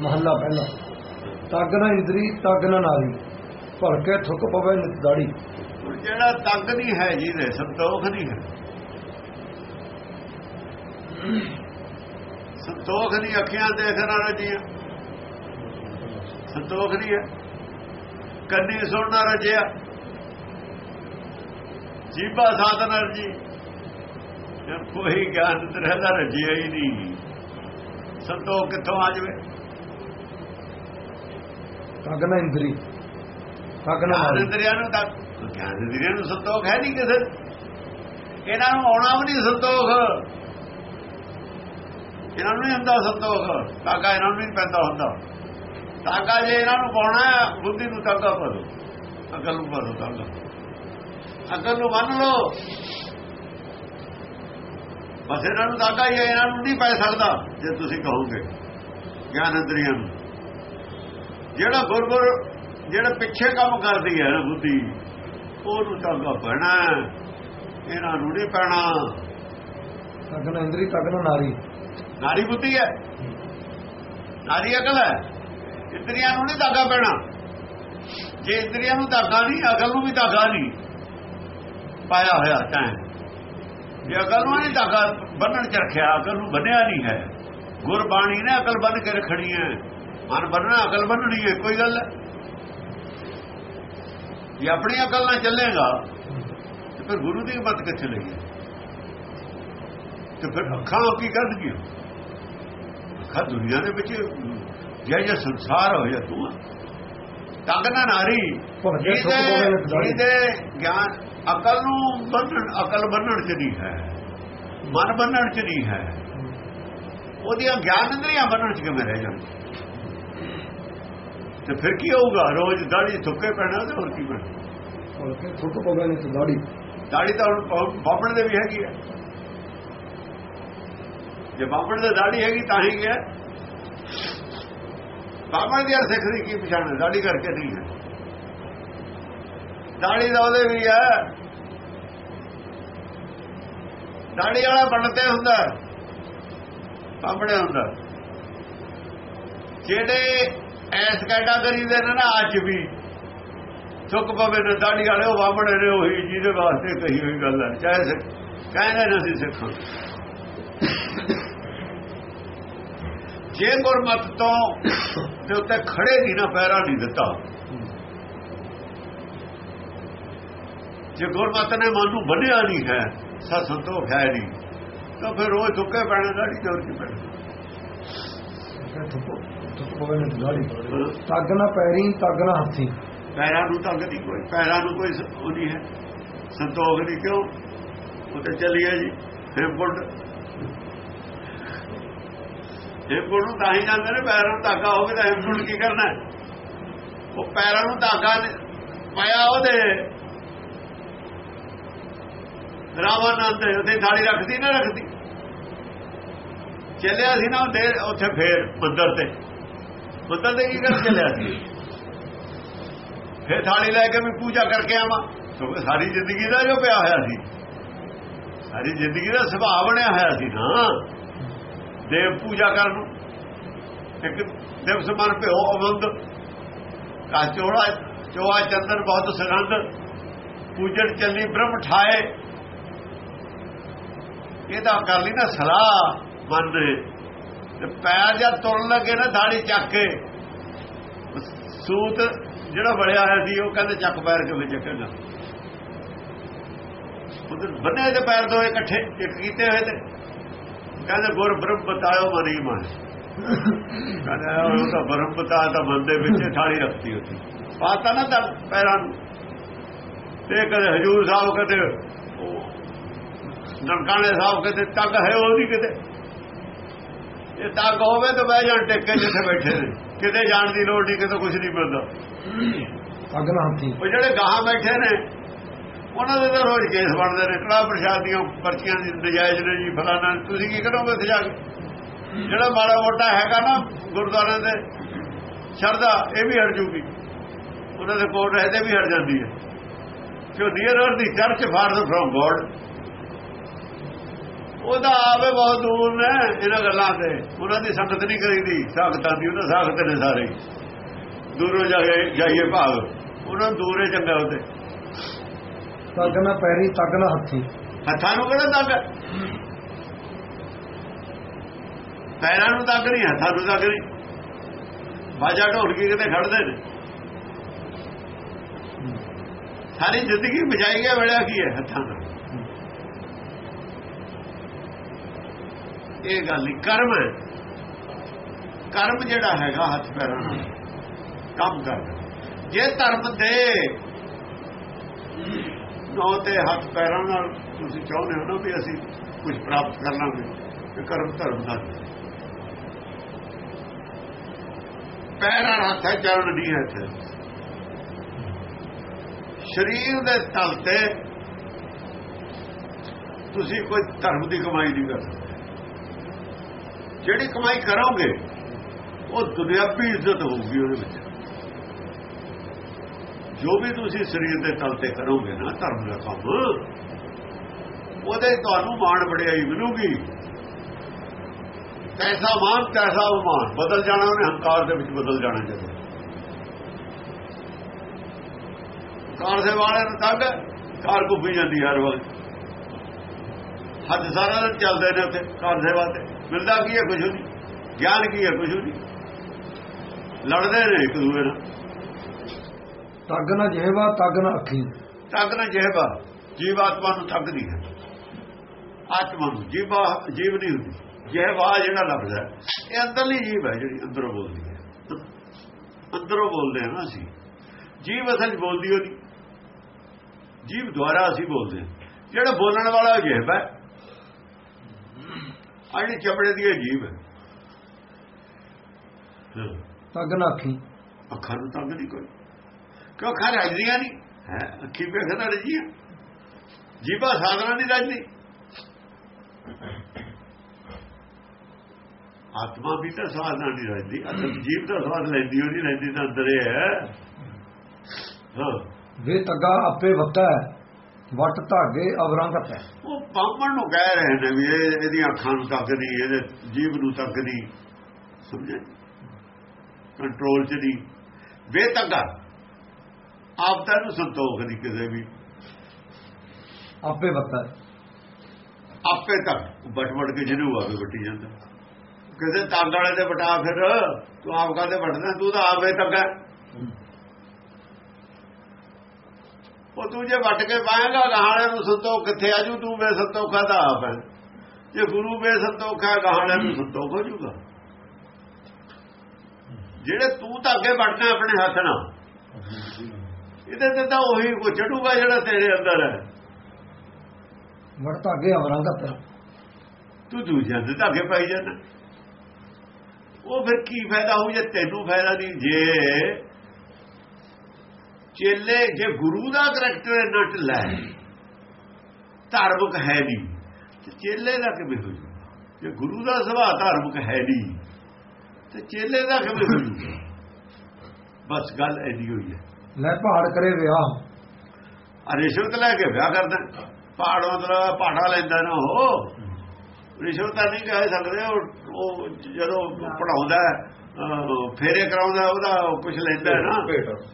ਮਹੱਲਾ ਪਹਿਲਾ। ਤਗ ਨਾ ਇੰਦਰੀ, ਤੱਗ ਨਾ ਨਾਰੀ। ਕੇ ਥੁੱਕ ਪਵੇ ਨਿਤ ਦਾੜੀ। ਜਿਹੜਾ ਤੰਗ ਨਹੀਂ ਹੈ ਜਿਹਦੇ ਸੰਤੋਖ ਨਹੀਂ ਹੈ। ਸੰਤੋਖ ਨਹੀਂ ਅੱਖੀਆਂ ਦੇਖਣਾ ਰਜੀਆਂ ਸੰਤੋਖ ਨਹੀਂ ਹੈ। ਕੰਨੀ ਸੁਣਨਾ ਰਜਿਆ। ਜੀਬਾ ਸਾਧਨ ਰਜੀ ਕੋਈ ਗਿਆਨ ਰਹਿਦਾ, ਰਜਿਆ ਹੀ ਨਹੀਂ। ਸੰਤੋਖ ਕਿੱਥੋਂ ਆ ਜਵੇ? ਤਗ ਇੰਦਰੀ ਤਗ ਇੰਦਰੀਆਂ ਨੂੰ ਤਾਂ ਗਿਆਨ ਇੰਦਰੀਆਂ ਨੂੰ ਸੰਤੋਖ ਹੈ ਨਹੀਂ ਕਿਸੇ ਇਹਨਾਂ ਨੂੰ ਆਉਣਾ ਵੀ ਨਹੀਂ ਸੰਤੋਖ। ਇਹਨਾਂ ਨੂੰ ਹੁੰਦਾ ਸੰਤੋਖ। ਤਾਕਾ ਇਹਨਾਂ ਨੂੰ ਨਹੀਂ ਪੈਂਦਾ ਹੁੰਦਾ। ਤਾਕਾ ਜੇ ਇਹਨਾਂ ਨੂੰ ਪਾਉਣਾ ਬੁੱਧੀ ਨੂੰ ਤਾਕਾ ਭਰੋ ਅਕਲ ਨੂੰ ਭਰੋ ਤਾਕਾ ਅਕਲ ਨੂੰ ਮੰਨ ਲਓ। ਬਸ ਇਹਨਾਂ ਨੂੰ ਤਾਕਾ ਹੀ, ਇਹਨਾਂ ਨੂੰ ਨਹੀਂ ਪੈ ਸਕਦਾ, ਜੇ ਤੁਸੀਂ ਕਹੋਗੇ। ਗਿਆਨ ਇੰਦਰੀਆਂ ਨੂੰ। ਜਿਹੜਾ ਗੁਰਗੁਰ ਜਿਹੜਾ ਪਿੱਛੇ ਕੰਮ ਕਰਦੀ ਹੈ ਨਾ ਬੁੱਧੀ ਉਹਨੂੰ ਤਾਕਾ ਪੈਣਾ ਇਹਨਾਂ ਨੂੰ ਨਹੀਂ ਪੈਣਾ। ਤਗ ਨਾ ਇੰਦਰੀ ਤਗ ਨਾ ਨਾਰੀ। ਨਾਰੀ ਬੁੱਧੀ ਹੈ। ਨਾਰੀ ਅਕਲ ਹੈ। ਇੰਦਰੀਆਂ ਨੂੰ ਨਹੀਂ ਧਾਗਾ ਪੈਣਾ। ਜੇ ਇੰਦਰੀਆਂ ਨੂੰ ਧਾਗਾ ਨਹੀਂ ਅਕਲ ਨੂੰ ਵੀ ਧਾਗਾ ਨਹੀਂ ਪਾਇਆ ਹੋਇਆ ਤਾਂ। ਜੇ ਅਕਲ ਨੂੰ ਨਹੀਂ ਧਾਗਾ ਬੰਨਣ ਚ ਰੱਖਿਆ ਅਕਲ ਨੂੰ ਬੰਨਿਆ ਨਹੀਂ ਹੈ। ਗੁਰਬਾਣੀ ਨੇ ਅਕਲ ਬੰਨ ਕੇ ਰੱਖਣੀ ਹੈ। ਮਨ ਬੰਨਣਾ ਅਕਲ ਬੰਨਣੀ ਹੈ ਕੋਈ ਗੱਲ ਹੈ ਜੇ ਆਪਣੀ ਅਕਲ ਨਾਲ ਚੱਲੇਗਾ ਤੇ ਫਿਰ ਗੁਰੂ ਦੀ ਮਤ ਕਿੱਥੇ ਲੱਗੀ ਤੇ ਫਿਰ ਅੱਖਾਂ ਕੀ ਕਰਨਗੀਆਂ ਅੱਖਾਂ ਦੁਨੀਆ ਦੇ ਵਿੱਚ ਜੇ ਜੇ ਸੰਸਾਰ ਹੋ ਜਾ ਤੂੰ ਤੰਗ ਨਾ ਨਾਰੀ। ਜਿਹਦੇ ਗਿਆਨ ਅਕਲ ਨੂੰ ਬੰਨਣ ਅਕਲ ਬੰਨਣ ਚ ਨਹੀਂ ਹੈ। ਮਨ ਬੰਨਣ ਚ ਨਹੀਂ ਹੈ। ਉਹਦੀਆਂ ਗਿਆਨ ਇੰਦਰੀਆਂ ਬੰਨਣ ਚ ਕਿਵੇਂ ਰਹਿ ਜਾਣ ਤੇ ਫਿਰ ਕੀ ਹੋਊਗਾ? ਰੋਜ਼ ਦਾੜੀ ਥੁੱਕੇ ਪੈਣਾ ਤੇ ਹੋਰ ਕੀ ਪੈਣਾ ਥੁੱਕ ਪਵੇ ਨਿਤ ਦਾੜੀ। ਦਾੜੀ ਤਾਂ ਹੁਣ ਦੇ ਵੀ ਹੈਗੀ ਹੈ ਜੇ ਬਾਬਣ ਦੇ ਦਾੜੀ ਹੈਗੀ ਤਾਂ ਹੀ ਗਿਆ ਬਾਬਣ ਦੀ ਸਿੱਖ ਦੀ ਕੀ ਪਛਾਣ ਦਾੜੀ ਕਰਕੇ ਨਹੀਂ ਹੈ। ਦਾੜੀ ਦਾ ਉਹਦੇ ਵੀ ਹੈ। ਦਾੜੀ ਵਾਲਾ ਬਣਤੇ ਹੁੰਦਾ। ਬਾਬਣੇ ਹੁੰਦਾ। ਜਿਹੜੇ ਐਸ ਕੈਟਾਗਰੀ ਦੇ ਨੇ ਨਾ ਅੱਜ ਵੀ। ਸੁੱਕ ਪਵੇ ਨੇ ਦਾੜੀ ਵਾਲੇ ਉਹ ਬਾਬਣੇ ਨੇ, ਉਹੀ ਜਿਹਦੇ ਵਾਸਤੇ ਕਹੀ ਹੋਈ ਗੱਲ ਹੈ ਚਾਹੇ ਕਹਿੰਦੇ ਨੇ ਅਸੀਂ ਸਿੱਖਾਂ। ਜੇ ਗੁਰਮਤ ਤੋਂ ਦੇ ਉੱਤੇ ਖੜੇ ਨਹੀਂ ਨਾ, ਪੈਰਾ ਨਹੀਂ ਦਿੱਤਾ। ਜੇ ਗੁਰਮਤ ਨੇ ਮਨ ਨੂੰ ਬੰਨਿਆ ਨਹੀਂ ਹੈ ਸਤ ਸੰਤੋਖ ਹੈ ਨਹੀਂ, ਤਾਂ ਫਿਰ ਉਹ ਥੁੱਕੇ ਪੈਣਾ, ਦਾੜੀ ਜੋਰ ਕੀ ਪੈਣਾ। ਪਵੇ ਨਿਤ ਦਾੜੀ ਨਾ ਪੈਰੀ, ਤਗ ਨਾ ਹੱਥੀ। ਪੈਰਾਂ ਨੂੰ ਤਾਂ ਕਦੀ ਕੋਈ। ਪੈਰਾਂ ਨੂੰ ਕੋਈ ਉਹ ਨਹੀਂ ਹੈ। ਸੰਤੋਖ ਨਹੀਂ, ਕਿਉਂ? ਉਹ ਤੇ ਚੱਲੀਏ ਜੀ। ਹੇਮਕੁੰਡ ਹੇਮਕੁੰਡ ਨੂੰ ਤਾਂ ਹੀ ਜਾਂਦੇ ਨੇ, ਪੈਰਾਂ ਨੂੰ ਧਾਗਾ ਹੋਵੇ ਤਾਂ ਹੇਮਕੁੰਡ ਕੀ ਕਰਨਾ ਉਹ ਪੈਰਾਂ ਨੂੰ ਧਾਗਾ ਪਾਇਆ ਉਹਦੇ। ਰਾਵਾਨੰਦ ਉੱਥੇ ਥਾਲੀ ਰੱਖਦੀ, ਨਾ ਰੱਖਦੀ। ਚੱਲਿਆ ਸੀ ਨਾ ਉਹ ਉੱਥੇ ਫੇਰ ਮੰਦਰ ਤੇ। ਮੰਦਰ ਤੇ ਕੀ ਕਰ ਚੱਲਿਆ ਸੀ? ਫਿਰ ਥਾਲੀ ਲੈ ਕੇ ਵੀ ਪੂਜਾ ਕਰਕੇ ਆਵਾਂ। ਕਿਉਂਕਿ ਸਾਰੀ ਜ਼ਿੰਦਗੀ ਦਾ ਜੋ ਪਿਆ ਹੋਇਆ ਸੀ। ਸਾਰੀ ਜ਼ਿੰਦਗੀ ਦਾ ਸੁਭਾਅ ਬਣਿਆ ਹੋਇਆ ਸੀ ਨਾ। ਦੇਵ ਪੂਜਾ ਕਰਨ ਨੂੰ। ਇੱਕ ਦਿਵਸ ਮਨ ਭਿਓ ਅਵੰਦ ਕਾ ਚੋੜਾ ਚੋਆ ਚੰਦਨ ਬਹੁਤ ਸੁਗੰਧ। ਪੂਜਣ ਚੱਲੀ ਬ੍ਰਹਮ ਠਾਏ। ਇਹਦਾ ਕਰ ਲਈ ਨਾ ਸਲਾਹ। ਮਨ ਦੇ ਪੈਰ ਜਦ ਤੁਰਨ ਲੱਗੇ ਨਾ ਦਾੜੀ ਚੱਕ ਕੇ, ਸੂਤ ਜਿਹੜਾ ਬੜਿਆ ਹੋਇਆ ਸੀ, ਉਹ ਕਹਿੰਦੇ ਚੱਕ ਪੈਰ ਕਿਵੇਂ ਵਿੱਚ ਚੱਕੇਗਾ ਉਧਰ ਬੰਨੇ ਦੇ ਪੈਰ ਦੋ ਇਕੱਠੇ ਇੱਕ ਕੀਤੇ ਹੋਏ ਤੇ ਕਹਿੰਦੇ, ਗੁਰ ਬ੍ਰਹਮ ਬਤਾਇਓ ਮਰੀ ਮਨ ਕਹਿੰਦਾ ਉਹ ਤਾਂ ਬ੍ਰਹਮ ਬਤਾ ਤਾਂ ਮਨ ਦੇ ਵਿੱਚ ਥਾਲੀ ਰੱਖਤੀ ਹੁੰਦੀ ਪਾਤਾ ਨਾ ਤਾਂ ਪੈਰਾਂ ਨੂੰ। ਤੇ ਕਦੇ ਹਜੂਰ ਸਾਹਿਬ ਕਦੇ ਨਨਕਾਣੇ ਸਾਹਿਬ ਕਦੇ ਤੱਕ ਹੈ ਉਹ ਨਹੀਂ ਕਿਤੇ। ਇਹ ਤੱਕ ਹੋਵੇ ਤਾਂ ਬਹਿ ਜਾਣ ਟਿੱਕੇ ਜਿੱਥੇ ਬੈਠੇ ਨੇ। ਕਿਤੇ ਜਾਣ ਦੀ ਲੋੜ ਨਹੀਂ ਕਿਤੇ ਕੁਝ ਨਹੀਂ ਮਿਲਦਾ। ਨਾ ਹੱਥੀ ਉਹ ਜਿਹੜੇ ਗਾਹਾਂ ਬੈਠੇ ਨੇ ਉਹਨਾਂ ਦੇ ਤਾਂ ਰੋਜ਼ ਕੇਸ ਬਣਦੇ ਨੇ। ਕੜਾ ਪ੍ਰਸ਼ਾਦ ਦੀਆਂ ਪਰਚੀਆਂ ਦੀ ਨਜਾਇਜ਼ ਨੇ ਜੀ ਫਲਾਣਾ। ਤੁਸੀਂ ਕੀ ਕਰੋਗੇ ਉੱਥੇ ਜਾ ਕੇ? ਜਿਹੜਾ ਮਾੜਾ ਮੋਟਾ ਹੈਗਾ ਨਾ ਗੁਰਦੁਆਰਿਆਂ ਦੇ ਸ਼ਰਦਾ ਇਹ ਵੀ ਹਟ ਜੂਗੀ। ਉਹਨਾਂ ਦੇ ਕੋਲ ਰਹਦੇ ਵੀ ਹਟ ਜਾਂਦੀ ਹੈ। ਕਿਉਂ near the church far from God. ਉਹਦਾ ਆਵੇ ਬਹੁਤ ਦੂਰ ਨੇ ਇਹਨਾਂ ਗੱਲਾਂ ਤੇ। ਉਹਨਾਂ ਦੀ ਸੰਗਤ ਨਹੀਂ ਕਰੀਦੀ। ਸੰਗਤਾਂ ਦੀ ਉਹਨਾਂ ਸੰਗਤ ਨੇ ਸਾਰੇ। ਦੂਰੋਂ ਜਾ ਕੇ ਜਾਈਏ ਭਾਗ ਉਹਨਾਂ ਦੂਰੇ ਚੰਗਾ ਹੁੰਦੇ ਤੱਕ ਨਾ ਪੈਰੀ ਤੱਕ ਨਾ ਹੱਥੀ। ਹੱਥਾਂ ਨੂੰ ਕਿਹੜਾ ਤੱਕ? ਪੈਰਾਂ ਨੂੰ ਤੱਕ ਨਹੀਂ ਹੱਥਾਂ ਨੂੰ ਤੱਕ ਨਹੀਂ। ਬਾਜਾ ਢੋਲਕੀ ਕਿਤੇ ਖੜਦੇ ਨੇ। ਸਾਰੀ ਜ਼ਿੰਦਗੀ ਬਚਾਈ ਗਿਆ ਬੜਿਆ ਕੀ ਹੈ ਹੱਥਾਂ ਦਾ ਇਹ ਗੱਲ ਨਹੀਂ, ਕਰਮ ਹੈ। ਕਰਮ ਜਿਹੜਾ ਹੈਗਾ ਹੱਥ ਪੈਰਾਂ ਨਾਲ, ਕੰਮ ਕਰਦਾ। ਜੇ ਧਰਮ ਦੇ ਨੌ ਤੇ ਹੱਥ ਪੈਰਾਂ ਨਾਲ ਤੁਸੀਂ ਚਾਹੁੰਦੇ ਹੋ ਨਾ ਵੀ ਅਸੀਂ ਕੁਝ ਪ੍ਰਾਪਤ ਕਰ ਲਾਂਗੇ, ਤੇ ਕਰਮ ਧਰਮ ਦਾ ਪੈਰਾਂ ਹੱਥ ਹੈ, ਚਰਨ ਨਹੀਂ ਹੈ ਇੱਥੇ। ਸਰੀਰ ਦੇ ਤਲ ਤੇ ਤੁਸੀਂ ਕੋਈ ਧਰਮ ਦੀ ਕਮਾਈ ਨਹੀਂ ਕਰ ਸਕਦੇ। ਜਿਹੜੀ ਕਮਾਈ ਕਰੋਗੇ, ਉਹ ਦੁਨਿਆਵੀ ਇੱਜ਼ਤ ਹੋਊਗੀ ਉਹਦੇ ਵਿੱਚ। ਜੋ ਵੀ ਤੁਸੀਂ ਸਰੀਰ ਦੇ ਤਲ ਤੇ ਕਰੋਗੇ ਨਾ, ਧਰਮ ਦਾ ਕੰਮ, ਉਹਦੇ ਤੁਹਾਨੂੰ ਮਾਣ ਬੜਿਆਈ ਮਿਲੂਗੀ। ਪੈਸਾ ਮਾਨ ਪੈਸਾ ਉਮਾਨ ਬਦਲ ਜਾਣਾ ਉਹਨੇ, ਹੰਕਾਰ ਦੇ ਵਿੱਚ ਬਦਲ ਜਾਣਾ ਜਦੋਂ। ਕਾਰ ਦੇ ਵਾਲੇ ਨੂੰ ਤੱਕ ਕਾਰ ਘੁੱਬੀ ਜਾਂਦੀ ਹਰ ਵਕਤ। ਹੱਥ ਸਾਰਾ ਦਿਨ ਚੱਲਦੇ ਨੇ ਉੱਥੇ ਕਾਰ ਸੇਵਾ ਤੇ। ਮਿਲਦਾ ਕੀ ਹੈ ਕੁਝ ਨਹੀਂ? ਗਿਆਨ ਕੀ ਹੈ ਕੁਝ ਨਹੀਂ? ਲੜਦੇ ਨੇ ਇੱਕ ਦੂਜੇ ਨਾਲ। ਤੱਕ ਨਾ ਜਿਹਵਾ ਤੱਕ ਨਾ ਅੱਖੀ। ਤੱਕ ਨਾ ਜਿਹਬਾ ਜੀਵ ਆਤਮਾ ਨੂੰ ਤੱਕਦੀ ਹੈ। ਆਤਮਾ ਨੂੰ ਜੀਵਾ ਜੀਵ ਨਹੀਂ ਹੁੰਦੀ। ਜਿਹਵਾ ਜਿਹੜਾ ਲਫ਼ਜ਼ ਹੈ ਇਹ ਅੰਦਰਲੀ ਜੀਵ ਹੈ ਜਿਹੜੀ ਅੰਦਰੋਂ ਬੋਲਦੀ ਹੈ। ਅੰਦਰੋਂ ਬੋਲਦੇ ਹਾਂ ਨਾ ਅਸੀਂ। ਜੀਵ ਅਸਲ ਬੋਲਦੀ ਉਹਦੀ ਜੀਵ ਦੁਆਰਾ ਅਸੀਂ ਬੋਲਦੇ ਹਾਂ। ਜਿਹੜਾ ਬੋਲਣ ਵਾਲਾ ਜਿਹਬ ਹੈ ਆਹ ਜਿਹੜੀ ਚਪੜੇ ਦੀ ਜੀਵ ਹੈ। ਹਾਂ। ਤੱਕ ਨਾ ਅੱਖੀ। ਨੂੰ ਤੰਗ ਨਹੀਂ ਕੋਈ। ਕਿਉਂ ਅੱਖਾਂ ਰਜਦੀਆਂ ਨਹੀਂ? ਹੈ? ਅੱਖੀ ਵੇਖਦਾ ਰਜੀਆਂ। ਜੀਭਾ ਸਾਧਨਾ ਨਹੀਂ ਰਜਦੀ। ਆਤਮਾ ਵੀ ਤਾਂ ਸਾਧਨਾ ਨਹੀਂ ਰਜਦੀ। ਅਸਲ ਜੀਭ ਤਾਂ ਸਵਾਦ ਲੈਂਦੀ ਉਹ ਨਹੀਂ ਲੈਂਦੀ ਤਾਂ ਅੰਦਰ ਹੀ। ਹੈ। ਵੇ ਤੱਗਾ ਆਪੇ ਵੱਤਾ ਹੈ। ਵਟ ਧਾਗੇ ਅਵਰੰਗਤ ਹੈ। ਉਹ ਬਾਹਮਣ ਨੂੰ ਕਹਿ ਰਹੇ ਨੇ ਵੀ ਇਹ ਇਹਦੀਆਂ ਅੱਖਾਂ ਨੂੰ ਤੱਕਦੀ ਇਹਦੇ ਜੀਭ ਨੂੰ ਤੱਕਦੀ ਸਮਝੇ? ਕੰਟਰੋਲ ਚ ਨਹੀਂ। ਬੇਤੱਗਾ। ਆਪ ਤਾਂ ਨੂੰ ਸੰਤੋਖ ਨਹੀਂ ਕਿਸੇ ਵੀ। ਆਪੇ ਹੈ। ਆਪੇ ਤੱਕ ਬਟ ਬਟ ਕੇ ਜਿਹਨੂੰ ਆਵੇ ਵੱਟੀ ਜਾਂਦਾ। ਕਿਸੇ ਤੰਗ ਵਾਲੇ ਤੇ ਬਟਾ ਫਿਰ ਤੂੰ ਆਪ ਕਾਦੇ ਵੱਟਦਾ? ਤੂੰ ਤਾਂ ਆਪੇ ਤੱਕ ਹੈ। ਉਹ ਤੂੰ ਜੇ ਵੱਟ ਕੇ ਪਾਏਗਾ ਗਾਹਣੇ ਨੂੰ ਸੰਤੋਖ ਕਿੱਥੇ ਆਜੂ ਤੂੰ ਬੇਸੰਤੋਖਾ ਦਾ ਆਪ ਹੈ। ਜੇ ਗੁਰੂ ਬੇਸੰਤੋਖਾ ਗਾਹਣੇ ਨੂੰ ਸੰਤੋਖ ਹੋ ਜੂਗਾ। ਜਿਹੜੇ ਤੂੰ ਤਾਂ ਅੱਗੇ ਵੱਟਣਾ ਆਪਣੇ ਹੱਥ ਨਾਲ ਇਹਦੇ ਤੇ ਤਾਂ ਉਹੀ ਕੋ ਚੜੂਗਾ ਜਿਹੜਾ ਤੇਰੇ ਅੰਦਰ ਹੈ। ਵਟ ਧਾਗੇ ਅਵਰੰਗਤ ਹੈ ਤੂੰ ਦੂਜਿਆਂ ਦੇ ਧਾਗੇ ਪਾਈ ਜਾਂਦਾ। ਉਹ ਫਿਰ ਕੀ ਫਾਇਦਾ ਹੋਊ ਜੇ ਤੈਨੂੰ ਫਾਇਦਾ ਨਹੀਂ? ਜੇ ਚੇਲੇ ਜੇ ਗੁਰੂ ਦਾ ਕਰੈਕਟਰ ਨਟ ਲੈ ਧਾਰਮਿਕ ਹੈ ਨਹੀਂ। ਤੇ ਚੇਲੇ ਦਾ ਕਿਵੇਂ ਹੋ ਜੂ? ਜੇ ਗੁਰੂ ਦਾ ਸੁਭਾਅ ਧਾਰਮਿਕ ਹੈ ਨਹੀਂ ਤੇ ਚੇਲੇ ਦਾ ਕਿਵੇਂ ਹੋ ਜੂ? ਬਸ ਗੱਲ ਐਦੀ ਹੋਈ ਹੈ। ਲੈ ਪਹਾੜ ਕਰੇ ਵਿਆਹ। ਆ ਰਿਸ਼ਵਤ ਲੈ ਕੇ ਵਿਆਹ ਕਰਦਾ। ਪਹਾੜ ਮਤਲਬ ਪਾਠਾ ਲੈਂਦਾ ਨਾ ਉਹ। ਰਿਸ਼ਵਤ ਤਾਂ ਨਹੀਂ ਕਹਿ ਸਕਦੇ ਉਹ ਜਦੋਂ ਪੜਾਉਂਦਾ ਫੇਰੇ ਕਰਾਉਂਦਾ ਉਹਦਾ ਕੁਝ ਲੈਂਦਾ ਹੈ ਨਾ।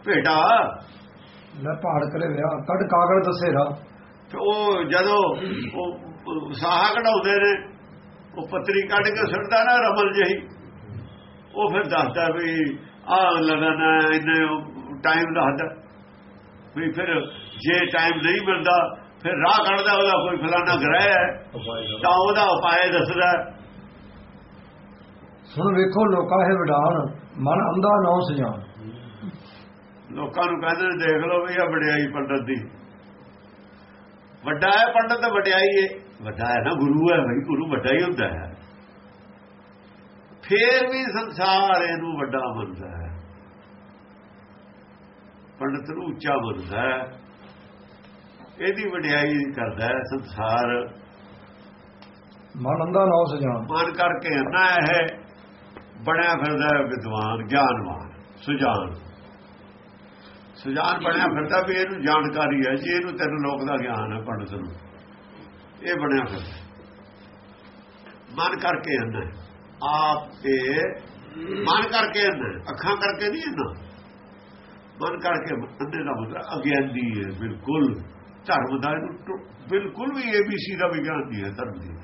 ਭੇਟਾ। ਲੈ ਪਹਾੜ ਕਰੇ ਵਿਆਹ ਕੱਢ ਕਾਗੜ ਦਸੇਰਾ ਤੇ ਉਹ ਜਦੋਂ ਉਹ ਸਾਹਾ ਕਢਾਉਂਦੇ ਨੇ ਉਹ ਪੱਤਰੀ ਕੱਢ ਕੇ ਸੁੱਟਦਾ ਨਾ ਰਮਲ ਜਹੀ ਉਹ ਫਿਰ ਦੱਸਦਾ ਵੀ ਆ ਲਗਾਣਾ ਇਹਨੇ ਟਾਈਮ ਦੱਸਦਾ। ਵੀ ਫਿਰ ਜੇ ਟਾਈਮ ਨਹੀਂ ਮਿਲਦਾ ਫਿਰ ਰਾਹ ਕੱਢਦਾ ਉਹਦਾ ਕੋਈ ਫਲਾਣਾ ਗ੍ਰਹਿ ਹੈ ਤਾਂ ਉਹਦਾ ਉਪਾਅ ਦੱਸਦਾ। ਸੁਣ ਵੇਖੋ ਲੋਕਾਂ ਹੈ ਵਿਡਾਨ ਮਨ ਅੰਧਾ ਨੌ ਸਜਾਨ ਲੋਕਾਂ ਨੂੰ ਕਹਿੰਦੇ ਦੇਖ ਲਓ ਵੀ ਆ ਵਡਿਆਈ ਪੰਡਤ ਦੀ। ਵੱਡਾ ਹੈ ਪੰਡਤ ਤਾਂ ਵਡਿਆਈ ਹੈ ਵੱਡਾ ਹੈ ਨਾ ਗੁਰੂ ਹੈ ਭਾਈ ਗੁਰੂ ਵੱਡਾ ਹੀ ਹੁੰਦਾ ਹੈ। ਫੇਰ ਵੀ ਸੰਸਾਰ ਇਹਨੂੰ ਵੱਡਾ ਮੰਨਦਾ ਹੈ। ਪੰਡਤ ਨੂੰ ਉੱਚਾ ਮੰਨਦਾ ਹੈ। ਇਹਦੀ ਵਡਿਆਈ ਕਰਦਾ ਹੈ ਸੰਸਾਰ। ਮਨ ਅੰਦਾ ਨਾ ਸਜਾਣ ਮਨ ਕਰਕੇ ਨਾ ਇਹ ਬਣਿਆ ਫਿਰਦਾ ਵਿਦਵਾਨ ਗਿਆਨਵਾਨ ਸੁਜਾਨ। ਸੁਜਾਨ ਬਣਿਆ ਫਿਰਦਾ ਵੀ ਇਹਨੂੰ ਜਾਣਕਾਰੀ ਹੈ ਜੀ ਇਹਨੂੰ ਤੈਨੂੰ ਲੋਕ ਦਾ ਗਿਆਨ ਹੈ ਪੰਡਤ ਨੂੰ। ਇਹ ਬਣਿਆ ਫਿਰਦਾ ਮਨ ਕਰਕੇ ਅੰਨਾ ਆਪ ਤੇ ਮਨ ਕਰਕੇ ਅੰਨਾ ਅੱਖਾਂ ਕਰਕੇ ਨਹੀਂ ਅੰਨਾ ਮਨ ਕਰਕੇ ਅੰਨੇ ਦਾ ਮਤਲਬ ਅਗਿਆਨੀ ਹੈ ਬਿਲਕੁਲ। ਧਰਮ ਦਾ ਬਿਲਕੁਲ ਵੀ ABC ਦਾ ਵਿਗਿਆਨ ਨਹੀਂ ਹੈ ਧਰਮ ਦੀ।